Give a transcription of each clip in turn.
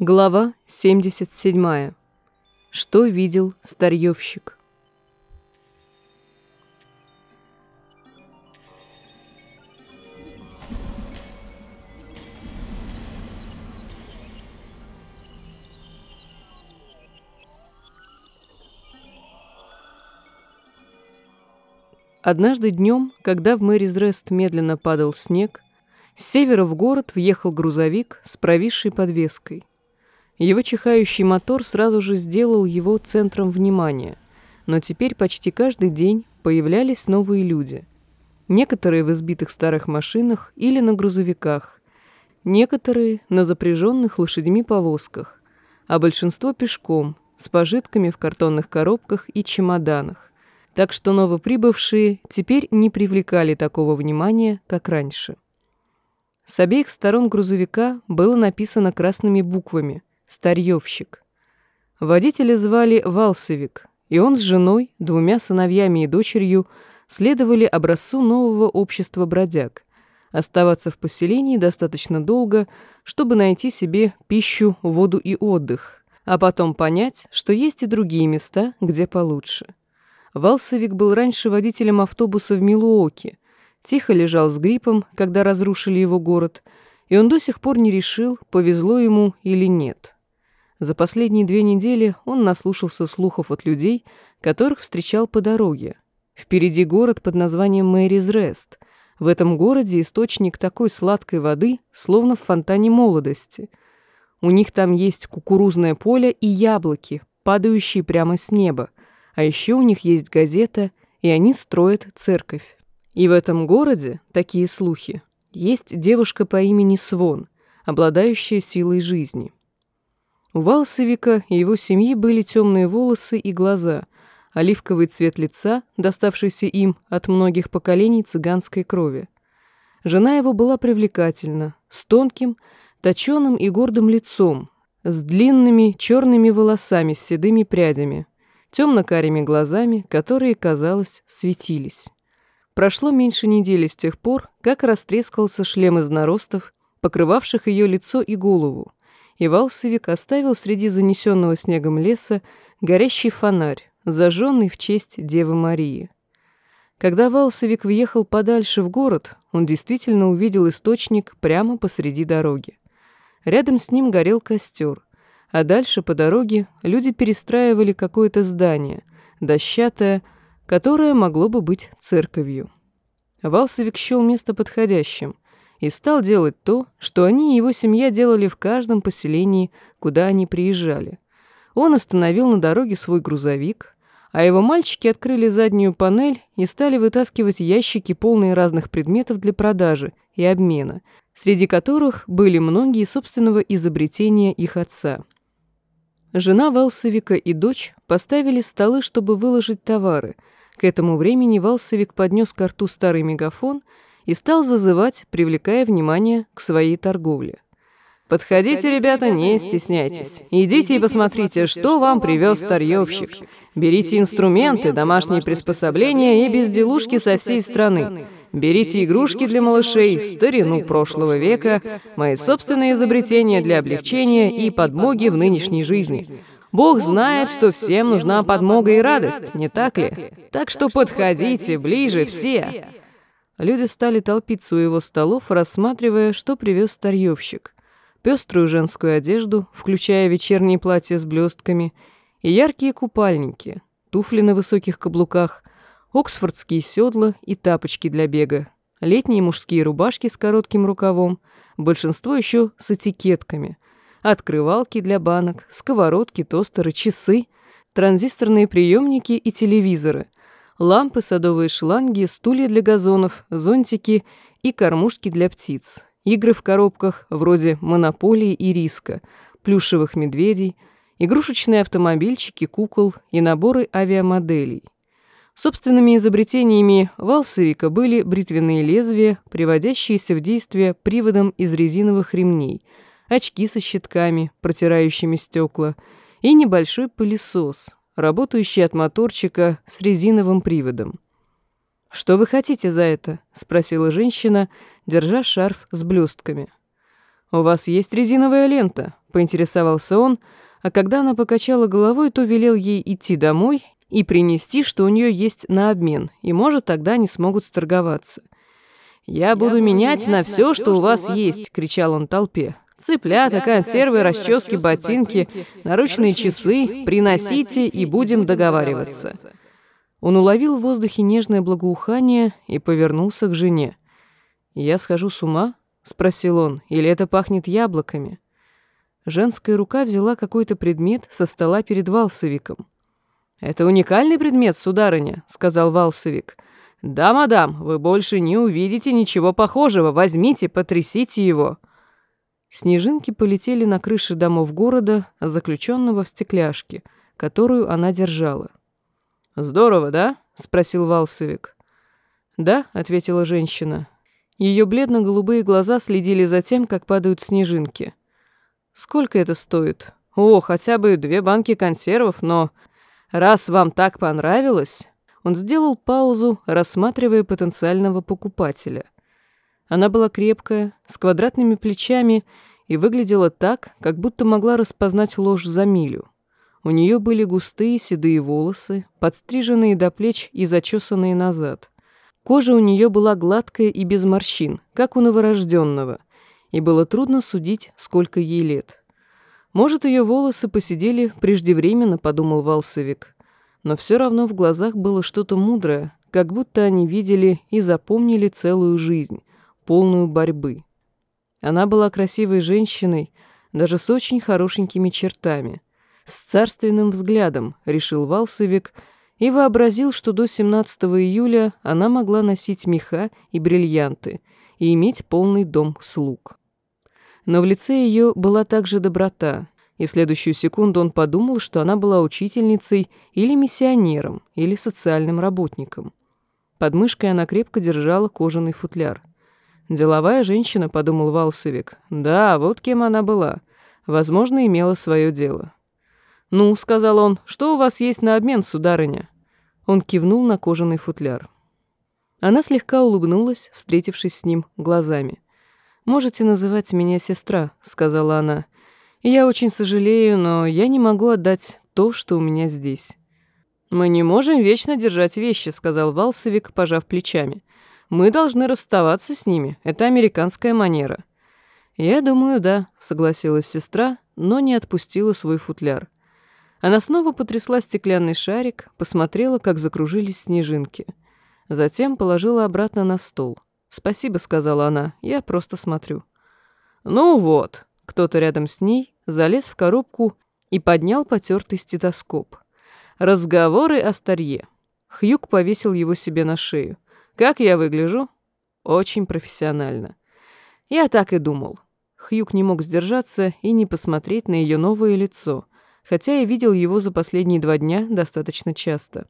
Глава 77. Что видел старьевщик? Однажды днем, когда в Мэризрест медленно падал снег, с севера в город въехал грузовик с провисшей подвеской – его чихающий мотор сразу же сделал его центром внимания, но теперь почти каждый день появлялись новые люди. Некоторые в избитых старых машинах или на грузовиках, некоторые на запряженных лошадьми повозках, а большинство пешком, с пожитками в картонных коробках и чемоданах. Так что новоприбывшие теперь не привлекали такого внимания, как раньше. С обеих сторон грузовика было написано красными буквами – старьевщик. Водителя звали Валсовик, и он с женой, двумя сыновьями и дочерью следовали образцу нового общества бродяг, оставаться в поселении достаточно долго, чтобы найти себе пищу, воду и отдых, а потом понять, что есть и другие места, где получше. Валсовик был раньше водителем автобуса в Милуоке, тихо лежал с гриппом, когда разрушили его город, и он до сих пор не решил, повезло ему или нет. За последние две недели он наслушался слухов от людей, которых встречал по дороге. Впереди город под названием Мэрис Рест. В этом городе источник такой сладкой воды, словно в фонтане молодости. У них там есть кукурузное поле и яблоки, падающие прямо с неба. А еще у них есть газета, и они строят церковь. И в этом городе, такие слухи, есть девушка по имени Свон, обладающая силой жизни. У Валсовика и его семьи были темные волосы и глаза, оливковый цвет лица, доставшийся им от многих поколений цыганской крови. Жена его была привлекательна, с тонким, точеным и гордым лицом, с длинными черными волосами с седыми прядями, темно-карими глазами, которые, казалось, светились. Прошло меньше недели с тех пор, как растрескался шлем из наростов, покрывавших ее лицо и голову, и Валсовик оставил среди занесенного снегом леса горящий фонарь, зажженный в честь Девы Марии. Когда Валсовик въехал подальше в город, он действительно увидел источник прямо посреди дороги. Рядом с ним горел костер, а дальше по дороге люди перестраивали какое-то здание, дощатое, которое могло бы быть церковью. Валсовик счел место подходящим, и стал делать то, что они и его семья делали в каждом поселении, куда они приезжали. Он остановил на дороге свой грузовик, а его мальчики открыли заднюю панель и стали вытаскивать ящики, полные разных предметов для продажи и обмена, среди которых были многие собственного изобретения их отца. Жена Валсовика и дочь поставили столы, чтобы выложить товары. К этому времени Валсовик поднес к рту старый мегафон — и стал зазывать, привлекая внимание к своей торговле. «Подходите, ребята, не стесняйтесь. Идите и посмотрите, что вам привез старьевщик. Берите инструменты, домашние приспособления и безделушки со всей страны. Берите игрушки для малышей, старину прошлого века, мои собственные изобретения для облегчения и подмоги в нынешней жизни. Бог знает, что всем нужна подмога и радость, не так ли? Так что подходите ближе все». Люди стали толпиться у его столов, рассматривая, что привез старьевщик. Пеструю женскую одежду, включая вечерние платья с блестками, и яркие купальники, туфли на высоких каблуках, оксфордские седла и тапочки для бега, летние мужские рубашки с коротким рукавом, большинство еще с этикетками, открывалки для банок, сковородки, тостеры, часы, транзисторные приемники и телевизоры, лампы, садовые шланги, стулья для газонов, зонтики и кормушки для птиц. Игры в коробках вроде «Монополии» и «Риска», плюшевых медведей, игрушечные автомобильчики, кукол и наборы авиамоделей. Собственными изобретениями Валсовика были бритвенные лезвия, приводящиеся в действие приводом из резиновых ремней, очки со щитками, протирающими стекла, и небольшой пылесос, работающий от моторчика с резиновым приводом. «Что вы хотите за это?» — спросила женщина, держа шарф с блестками. «У вас есть резиновая лента?» — поинтересовался он, а когда она покачала головой, то велел ей идти домой и принести, что у нее есть на обмен, и, может, тогда они смогут сторговаться. «Я, Я буду менять на все, что у вас есть!» — кричал он толпе. «Цыплята, консервы, расчески, ботинки, наручные часы, приносите и будем договариваться». Он уловил в воздухе нежное благоухание и повернулся к жене. «Я схожу с ума?» — спросил он. «Или это пахнет яблоками?» Женская рука взяла какой-то предмет со стола перед Валсовиком. «Это уникальный предмет, сударыня», — сказал Валсовик. «Да, мадам, вы больше не увидите ничего похожего. Возьмите, потрясите его». Снежинки полетели на крыши домов города, заключенного в стекляшке, которую она держала. «Здорово, да?» — спросил Валсовик. «Да», — ответила женщина. Ее бледно-голубые глаза следили за тем, как падают снежинки. «Сколько это стоит?» «О, хотя бы две банки консервов, но раз вам так понравилось...» Он сделал паузу, рассматривая потенциального покупателя. Она была крепкая, с квадратными плечами и выглядела так, как будто могла распознать ложь за милю. У нее были густые седые волосы, подстриженные до плеч и зачесанные назад. Кожа у нее была гладкая и без морщин, как у новорожденного, и было трудно судить, сколько ей лет. Может, ее волосы посидели преждевременно, подумал Валсовик, но все равно в глазах было что-то мудрое, как будто они видели и запомнили целую жизнь, полную борьбы. Она была красивой женщиной, даже с очень хорошенькими чертами, с царственным взглядом, решил Валсовик, — и вообразил, что до 17 июля она могла носить меха и бриллианты и иметь полный дом слуг. Но в лице ее была также доброта, и в следующую секунду он подумал, что она была учительницей или миссионером, или социальным работником. Под мышкой она крепко держала кожаный футляр. «Деловая женщина», — подумал Валсовик. «Да, вот кем она была. Возможно, имела свое дело. «Ну», — сказал он, — «что у вас есть на обмен, сударыня?» Он кивнул на кожаный футляр. Она слегка улыбнулась, встретившись с ним глазами. «Можете называть меня сестра», — сказала она. «Я очень сожалею, но я не могу отдать то, что у меня здесь». «Мы не можем вечно держать вещи», — сказал Валсовик, пожав плечами. «Мы должны расставаться с ними. Это американская манера». «Я думаю, да», — согласилась сестра, но не отпустила свой футляр. Она снова потрясла стеклянный шарик, посмотрела, как закружились снежинки. Затем положила обратно на стол. «Спасибо», — сказала она, — «я просто смотрю». «Ну вот», — кто-то рядом с ней залез в коробку и поднял потертый стетоскоп. «Разговоры о старье». Хьюк повесил его себе на шею. «Как я выгляжу?» «Очень профессионально». «Я так и думал». Хьюк не мог сдержаться и не посмотреть на ее новое лицо — хотя я видел его за последние два дня достаточно часто.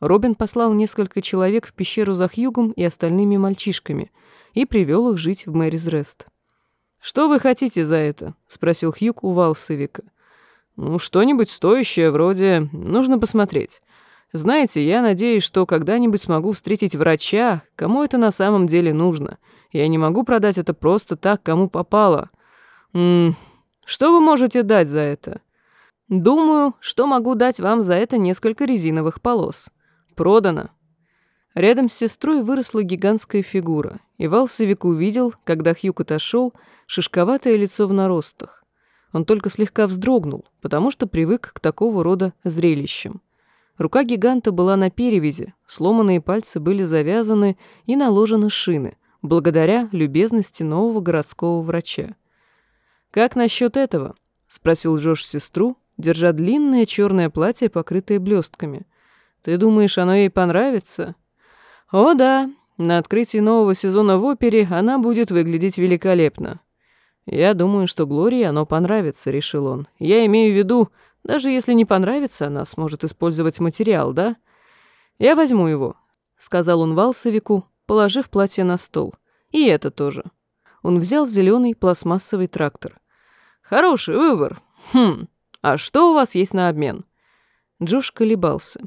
Робин послал несколько человек в пещеру за Хьюгом и остальными мальчишками и привел их жить в Мэрис Рест. «Что вы хотите за это?» — спросил Хьюг у Валсовика. «Ну, что-нибудь стоящее, вроде... Нужно посмотреть. Знаете, я надеюсь, что когда-нибудь смогу встретить врача, кому это на самом деле нужно. Я не могу продать это просто так, кому попало. М -м, что вы можете дать за это?» Думаю, что могу дать вам за это несколько резиновых полос. Продано. Рядом с сестрой выросла гигантская фигура, и Валсовик увидел, когда Хьюк отошел, шишковатое лицо в наростах. Он только слегка вздрогнул, потому что привык к такого рода зрелищам. Рука гиганта была на перевязи, сломанные пальцы были завязаны и наложены шины, благодаря любезности нового городского врача. «Как насчет этого?» — спросил Джош сестру, держа длинное черное платье, покрытое блестками. «Ты думаешь, оно ей понравится?» «О, да. На открытии нового сезона в опере она будет выглядеть великолепно». «Я думаю, что Глории оно понравится», — решил он. «Я имею в виду, даже если не понравится, она сможет использовать материал, да?» «Я возьму его», — сказал он Валсовику, положив платье на стол. «И это тоже». Он взял зеленый пластмассовый трактор. «Хороший выбор. Хм, «А что у вас есть на обмен?» Джош колебался.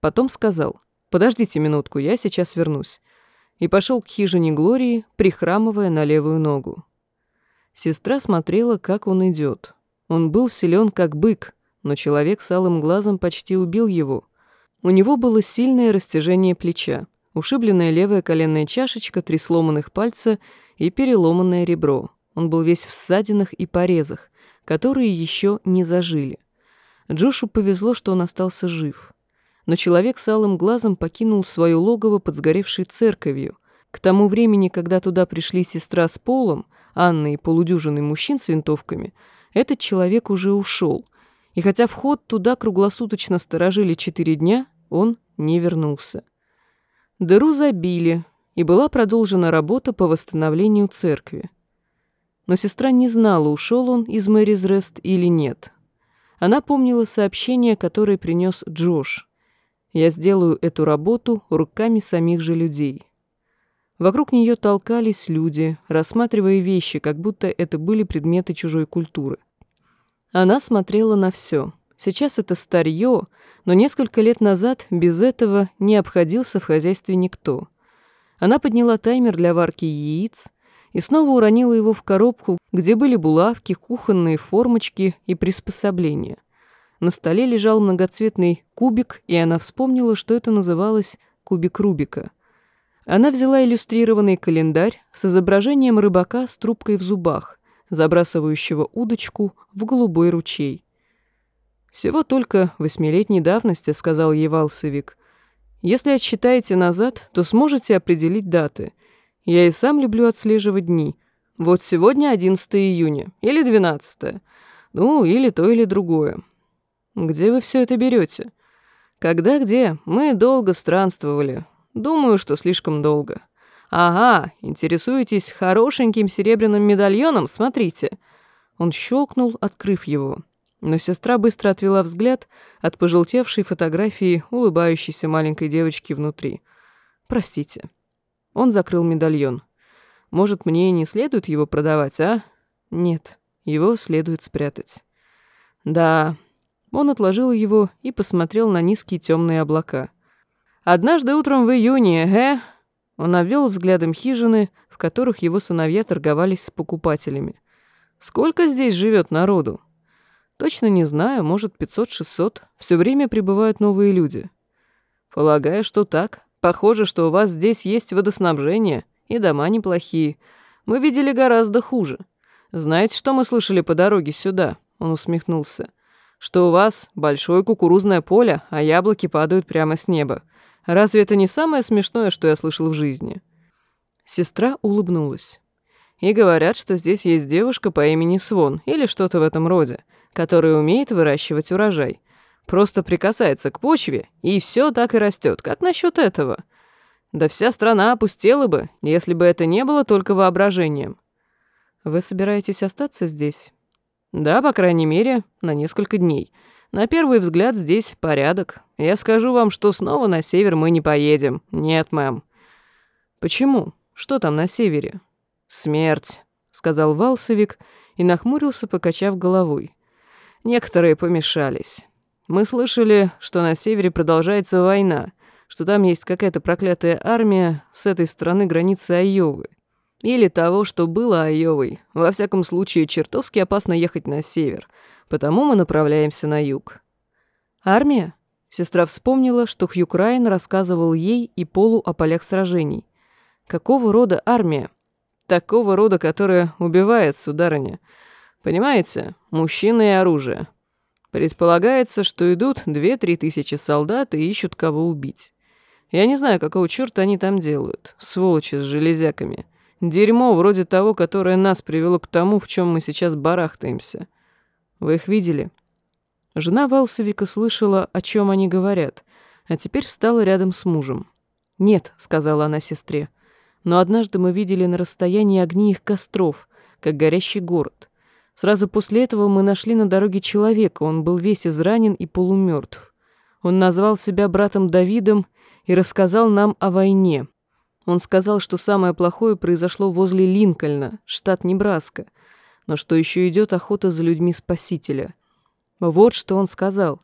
Потом сказал, «Подождите минутку, я сейчас вернусь». И пошел к хижине Глории, прихрамывая на левую ногу. Сестра смотрела, как он идет. Он был силен, как бык, но человек с алым глазом почти убил его. У него было сильное растяжение плеча, ушибленная левая коленная чашечка, три сломанных пальца и переломанное ребро. Он был весь в ссадинах и порезах, которые еще не зажили. Джошу повезло, что он остался жив. Но человек с алым глазом покинул свое логово под сгоревшей церковью. К тому времени, когда туда пришли сестра с Полом, Анна и полудюжинный мужчин с винтовками, этот человек уже ушел. И хотя вход туда круглосуточно сторожили четыре дня, он не вернулся. Дыру забили, и была продолжена работа по восстановлению церкви. Но сестра не знала, ушел он из Мэрис Рест или нет. Она помнила сообщение, которое принес Джош. «Я сделаю эту работу руками самих же людей». Вокруг нее толкались люди, рассматривая вещи, как будто это были предметы чужой культуры. Она смотрела на все. Сейчас это старье, но несколько лет назад без этого не обходился в хозяйстве никто. Она подняла таймер для варки яиц, и снова уронила его в коробку, где были булавки, кухонные формочки и приспособления. На столе лежал многоцветный кубик, и она вспомнила, что это называлось кубик Рубика. Она взяла иллюстрированный календарь с изображением рыбака с трубкой в зубах, забрасывающего удочку в голубой ручей. «Всего только восьмилетней давности», — сказал ей Валсовик. «Если отсчитаете назад, то сможете определить даты — я и сам люблю отслеживать дни. Вот сегодня 11 июня. Или 12. Ну, или то, или другое. Где вы все это берете? Когда где? Мы долго странствовали. Думаю, что слишком долго. Ага, интересуетесь хорошеньким серебряным медальоном? Смотрите. Он щелкнул, открыв его. Но сестра быстро отвела взгляд от пожелтевшей фотографии улыбающейся маленькой девочки внутри. Простите. Он закрыл медальон. Может, мне не следует его продавать, а? Нет, его следует спрятать. Да. Он отложил его и посмотрел на низкие темные облака. Однажды утром в июне, э? Он обвел взглядом хижины, в которых его сыновья торговались с покупателями. Сколько здесь живет народу? Точно не знаю, может, 500-600. Все время прибывают новые люди. Полагаю, что так. Похоже, что у вас здесь есть водоснабжение, и дома неплохие. Мы видели гораздо хуже. Знаете, что мы слышали по дороге сюда?» Он усмехнулся. «Что у вас большое кукурузное поле, а яблоки падают прямо с неба. Разве это не самое смешное, что я слышал в жизни?» Сестра улыбнулась. «И говорят, что здесь есть девушка по имени Свон, или что-то в этом роде, которая умеет выращивать урожай. Просто прикасается к почве, и все так и растет. Как насчет этого? Да вся страна опустела бы, если бы это не было только воображением. Вы собираетесь остаться здесь? Да, по крайней мере, на несколько дней. На первый взгляд здесь порядок. Я скажу вам, что снова на север мы не поедем. Нет, мэм. Почему? Что там на севере? Смерть, сказал Валсовик и нахмурился, покачав головой. Некоторые помешались. Мы слышали, что на севере продолжается война, что там есть какая-то проклятая армия с этой стороны границы Айовы. Или того, что было Айовой. Во всяком случае, чертовски опасно ехать на север, потому мы направляемся на юг. Армия? Сестра вспомнила, что Хью Крайн рассказывал ей и Полу о полях сражений. Какого рода армия? Такого рода, которая убивает, сударыня. Понимаете, мужчины и оружие. Предполагается, что идут две-три тысячи солдат и ищут кого убить. Я не знаю, какого черта они там делают. Сволочи с железяками. Дерьмо вроде того, которое нас привело к тому, в чем мы сейчас барахтаемся. Вы их видели? Жена Валсовика слышала, о чем они говорят, а теперь встала рядом с мужем. «Нет», — сказала она сестре, — «но однажды мы видели на расстоянии огни их костров, как горящий город. Сразу после этого мы нашли на дороге человека, он был весь изранен и полумертв. Он назвал себя братом Давидом и рассказал нам о войне. Он сказал, что самое плохое произошло возле Линкольна, штат Небраска, но что еще идет охота за людьми Спасителя. Вот что он сказал.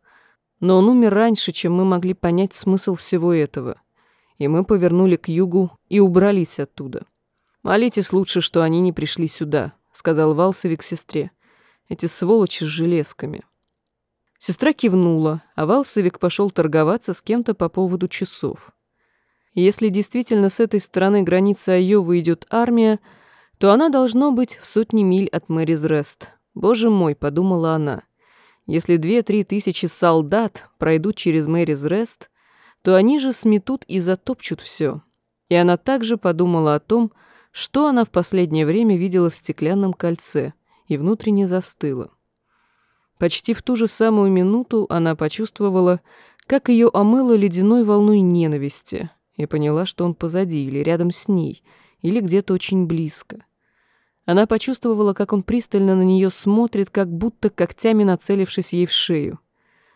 Но он умер раньше, чем мы могли понять смысл всего этого. И мы повернули к югу и убрались оттуда. Молитесь лучше, что они не пришли сюда, — сказал Валсовик сестре. «Эти сволочи с железками». Сестра кивнула, а Валсовик пошел торговаться с кем-то по поводу часов. Если действительно с этой стороны границы Айовы идет армия, то она должно быть в сотни миль от Мэрис Рест. Боже мой, подумала она. Если две-три тысячи солдат пройдут через Мэрис Рест, то они же сметут и затопчут все. И она также подумала о том, что она в последнее время видела в стеклянном кольце, и внутренне застыла. Почти в ту же самую минуту она почувствовала, как ее омыло ледяной волной ненависти, и поняла, что он позади или рядом с ней, или где-то очень близко. Она почувствовала, как он пристально на нее смотрит, как будто когтями нацелившись ей в шею.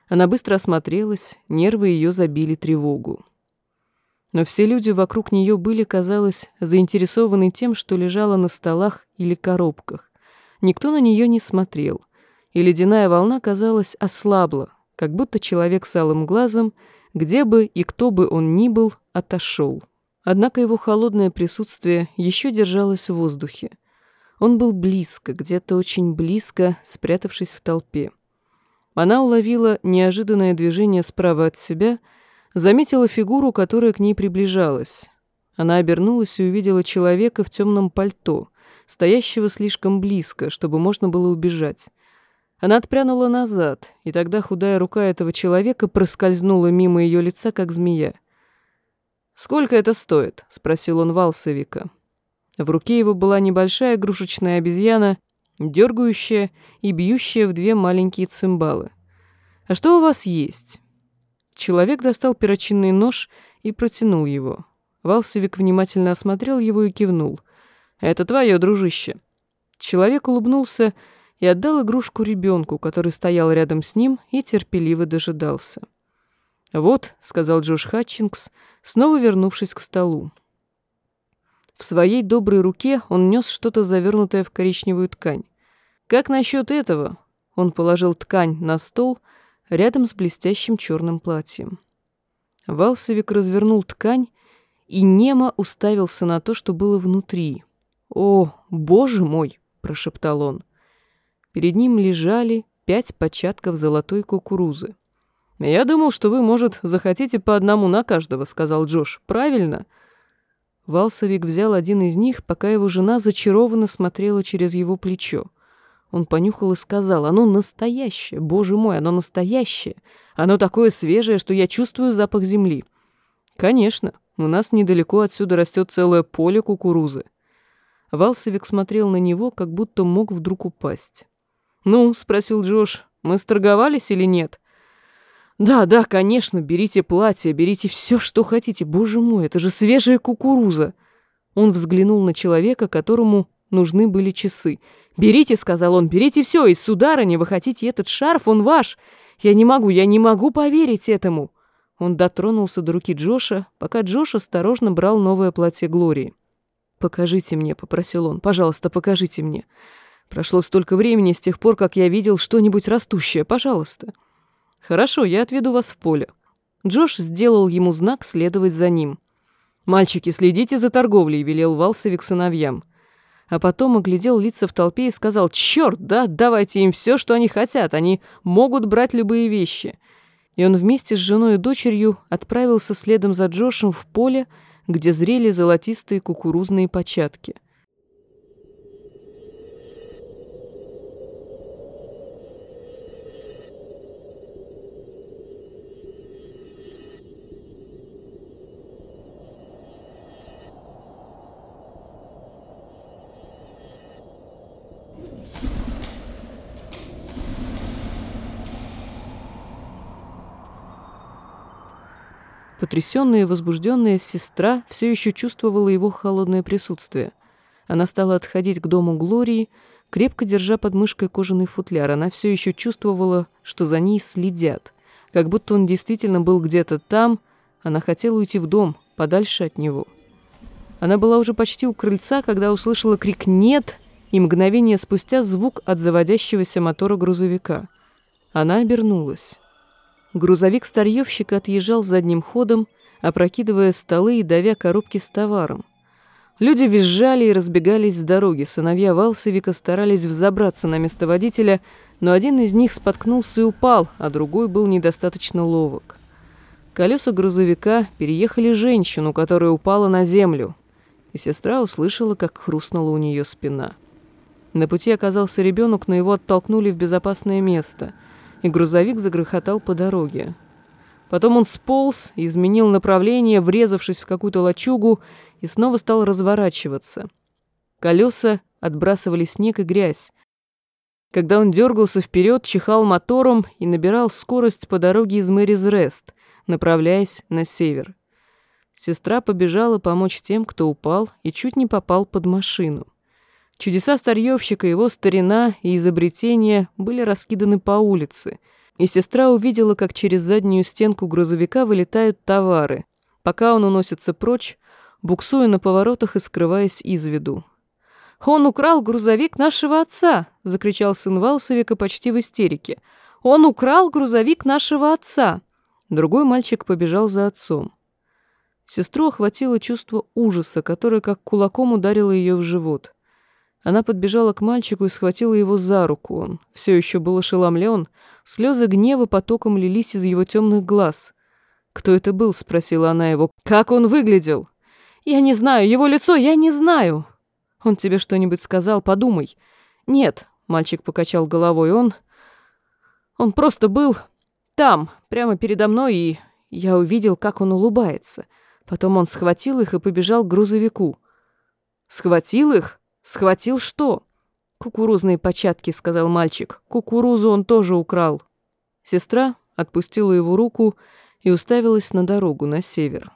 Она быстро осмотрелась, нервы ее забили тревогу. Но все люди вокруг нее были, казалось, заинтересованы тем, что лежало на столах или коробках. Никто на нее не смотрел, и ледяная волна, казалось, ослабла, как будто человек с алым глазом, где бы и кто бы он ни был, отошел. Однако его холодное присутствие еще держалось в воздухе. Он был близко, где-то очень близко, спрятавшись в толпе. Она уловила неожиданное движение справа от себя, заметила фигуру, которая к ней приближалась. Она обернулась и увидела человека в темном пальто, стоящего слишком близко, чтобы можно было убежать. Она отпрянула назад, и тогда худая рука этого человека проскользнула мимо ее лица, как змея. «Сколько это стоит?» — спросил он Валсовика. В руке его была небольшая игрушечная обезьяна, дергающая и бьющая в две маленькие цимбалы. «А что у вас есть?» Человек достал перочинный нож и протянул его. Валсовик внимательно осмотрел его и кивнул. «Это твое, дружище». Человек улыбнулся и отдал игрушку ребенку, который стоял рядом с ним и терпеливо дожидался. «Вот», — сказал Джош Хатчингс, снова вернувшись к столу. В своей доброй руке он нес что-то завернутое в коричневую ткань. «Как насчет этого?» Он положил ткань на стол рядом с блестящим черным платьем. Валсовик развернул ткань и немо уставился на то, что было внутри. «О, боже мой!» — прошептал он. Перед ним лежали пять початков золотой кукурузы. «Я думал, что вы, может, захотите по одному на каждого», — сказал Джош. «Правильно?» Валсовик взял один из них, пока его жена зачарованно смотрела через его плечо. Он понюхал и сказал, оно настоящее, боже мой, оно настоящее. Оно такое свежее, что я чувствую запах земли. Конечно, у нас недалеко отсюда растет целое поле кукурузы. Валсовик смотрел на него, как будто мог вдруг упасть. «Ну?» — спросил Джош. «Мы сторговались или нет?» «Да, да, конечно, берите платье, берите все, что хотите. Боже мой, это же свежая кукуруза!» Он взглянул на человека, которому нужны были часы. «Берите», — сказал он, — «берите все, из сударыни вы хотите этот шарф, он ваш. Я не могу, я не могу поверить этому». Он дотронулся до руки Джоша, пока Джош осторожно брал новое платье Глории. «Покажите мне», — попросил он, — «пожалуйста, покажите мне. Прошло столько времени с тех пор, как я видел что-нибудь растущее, пожалуйста». «Хорошо, я отведу вас в поле». Джош сделал ему знак следовать за ним. «Мальчики, следите за торговлей», — велел Валсовик сыновьям. А потом оглядел лица в толпе и сказал, «Чёрт, да, давайте им все, что они хотят, они могут брать любые вещи». И он вместе с женой и дочерью отправился следом за Джошем в поле, где зрели золотистые кукурузные початки — Потрясённая и возбужденная сестра все еще чувствовала его холодное присутствие. Она стала отходить к дому Глории, крепко держа под мышкой кожаный футляр. Она все еще чувствовала, что за ней следят. Как будто он действительно был где-то там, она хотела уйти в дом, подальше от него. Она была уже почти у крыльца, когда услышала крик «Нет!» и мгновение спустя звук от заводящегося мотора грузовика. Она обернулась. Грузовик старьевщика отъезжал задним ходом, опрокидывая столы и давя коробки с товаром. Люди визжали и разбегались с дороги. Сыновья Валсовика старались взобраться на место водителя, но один из них споткнулся и упал, а другой был недостаточно ловок. Колеса грузовика переехали женщину, которая упала на землю, и сестра услышала, как хрустнула у нее спина. На пути оказался ребенок, но его оттолкнули в безопасное место, и грузовик загрохотал по дороге. Потом он сполз, изменил направление, врезавшись в какую-то лачугу, и снова стал разворачиваться. Колеса отбрасывали снег и грязь. Когда он дергался вперед, чихал мотором и набирал скорость по дороге из Мэрис-Рест, направляясь на север. Сестра побежала помочь тем, кто упал и чуть не попал под машину. Чудеса старьевщика, его старина и изобретения были раскиданы по улице, и сестра увидела, как через заднюю стенку грузовика вылетают товары. Пока он уносится прочь, буксуя на поворотах и скрываясь из виду. «Он украл грузовик нашего отца!» — закричал сын Валсовика почти в истерике. «Он украл грузовик нашего отца!» Другой мальчик побежал за отцом. Сестру охватило чувство ужаса, которое как кулаком ударило ее в живот. Она подбежала к мальчику и схватила его за руку. Он все еще был ошеломлен. Слезы гнева потоком лились из его темных глаз. «Кто это был?» — спросила она его. «Как он выглядел?» «Я не знаю, его лицо я не знаю». «Он тебе что-нибудь сказал? Подумай». «Нет», — мальчик покачал головой, — «он... он просто был там, прямо передо мной, и я увидел, как он улыбается. Потом он схватил их и побежал к грузовику». «Схватил их? Схватил что?» «Кукурузные початки», — сказал мальчик. «Кукурузу он тоже украл». Сестра отпустила его руку и уставилась на дорогу на север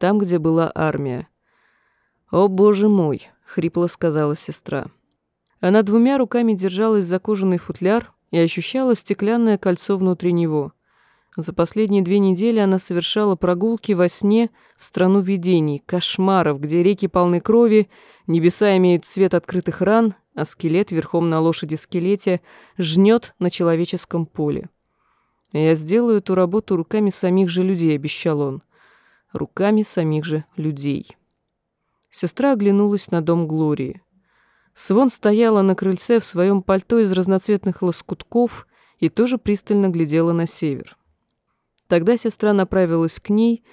там, где была армия. «О, боже мой!» — хрипло сказала сестра. Она двумя руками держалась за кожаный футляр и ощущала стеклянное кольцо внутри него. За последние две недели она совершала прогулки во сне в страну видений, кошмаров, где реки полны крови, небеса имеют цвет открытых ран, а скелет верхом на лошади-скелете жнет на человеческом поле. «Я сделаю эту работу руками самих же людей», — обещал он руками самих же людей. Сестра оглянулась на дом Глории. Свон стояла на крыльце в своем пальто из разноцветных лоскутков и тоже пристально глядела на север. Тогда сестра направилась к ней,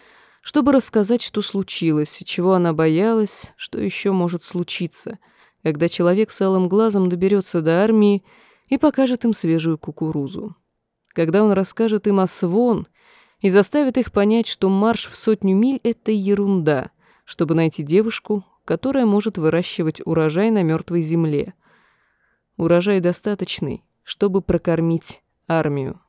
чтобы рассказать, что случилось, чего она боялась, что еще может случиться, когда человек с алым глазом доберется до армии и покажет им свежую кукурузу. Когда он расскажет им о Свон и заставит их понять, что марш в сотню миль — это ерунда, чтобы найти девушку, которая может выращивать урожай на мертвой земле. Урожай достаточный, чтобы прокормить армию.